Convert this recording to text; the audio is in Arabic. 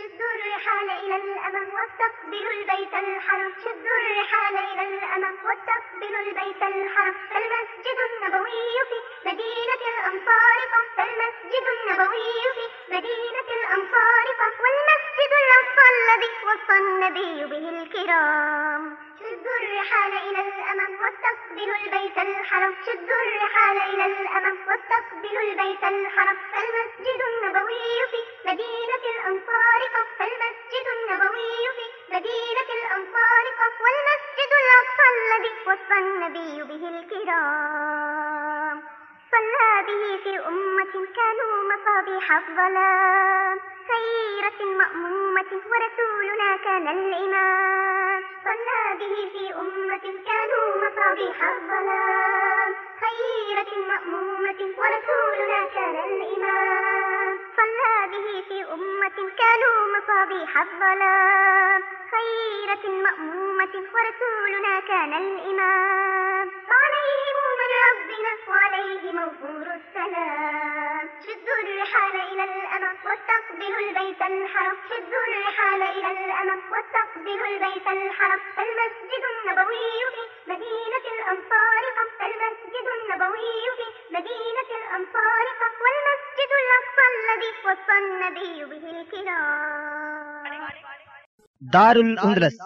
شدوا الرحال إلى الأمام واستقبلوا البيت الحرم. شدوا الرحال إلى الأمام واستقبلوا البيت الحرم. فالمسجد النبوي في مدينة الأنصار فالمسجد النبوي في مدينة الأنصار والمسجد الأقصى الذي وصى النبي به الكرام. شدوا الرحال إلى الأمام واستقبلوا البيت الحرم. شدوا الرحال إلى الأمام واستقبلوا البيت الحرم. فالمسجد النبوي في المدينة الأنصار والمسجد الأقصى الذي وصى النبي به الكرام. صلى به في أمة كانوا مصابيح الظلام. خيرة مأمومة ورسولنا كان الإمام. صلى به في أمة كانوا مصابيح الظلام. خيرة مأمومة ورسولنا كان الإمام. صلى به في أمة كانوا مصابيح الظلام. خيرة مأمومة ورسولنا كان الإمام. عليه من ربنا وعليه موفور السلام. شدوا الرحال إلى الأمام واستقبلوا البيت الحرام. شدوا الرحال إلى الأمام واستقبلوا البيت الحرام. المسجد النبوي في مدينة الأنصار. المسجد النبوي في مدينة الأنصار. والمسجد الأقصى الذي وصى النبي به الكرام دار الاندلس